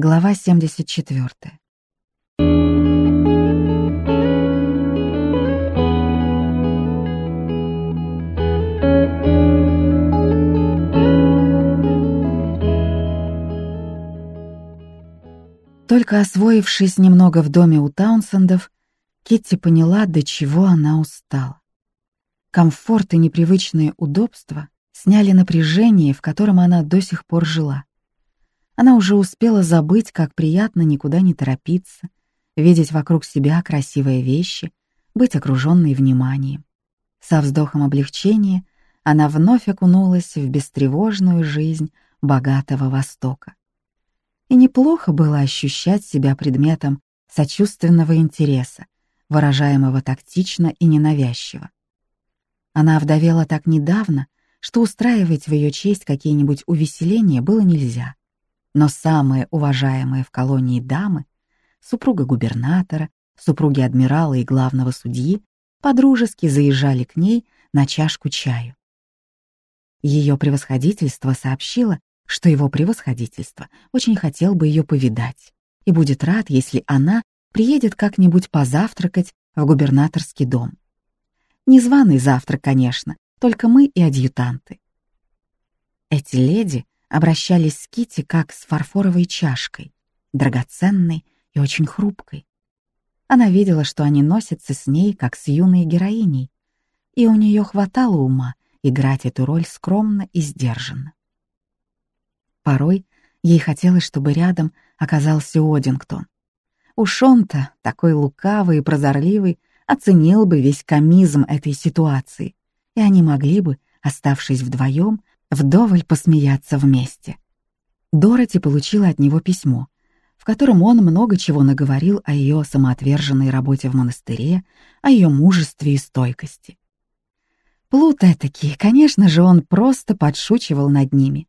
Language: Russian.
Глава 74. Только освоившись немного в доме у Таунсендов, Китти поняла, до чего она устала. Комфорт и непривычные удобства сняли напряжение, в котором она до сих пор жила. Она уже успела забыть, как приятно никуда не торопиться, видеть вокруг себя красивые вещи, быть окруженной вниманием. Со вздохом облегчения она вновь окунулась в бестревожную жизнь богатого Востока. И неплохо было ощущать себя предметом сочувственного интереса, выражаемого тактично и ненавязчиво. Она овдовела так недавно, что устраивать в ее честь какие-нибудь увеселения было нельзя. Но самые уважаемые в колонии дамы, супруга губернатора, супруги адмирала и главного судьи, подружески заезжали к ней на чашку чаю. Ее превосходительство сообщило, что его превосходительство очень хотел бы ее повидать и будет рад, если она приедет как-нибудь позавтракать в губернаторский дом. Незваный завтрак, конечно, только мы и адъютанты. Эти леди обращались с Кити как с фарфоровой чашкой, драгоценной и очень хрупкой. Она видела, что они носятся с ней как с юной героиней, и у нее хватало ума играть эту роль скромно и сдержанно. Порой ей хотелось, чтобы рядом оказался Одингтон. Уж он-то, такой лукавый и прозорливый, оценил бы весь комизм этой ситуации, и они могли бы, оставшись вдвоем, вдоволь посмеяться вместе. Дороти получила от него письмо, в котором он много чего наговорил о ее самоотверженной работе в монастыре, о ее мужестве и стойкости. Плут этакий, конечно же, он просто подшучивал над ними.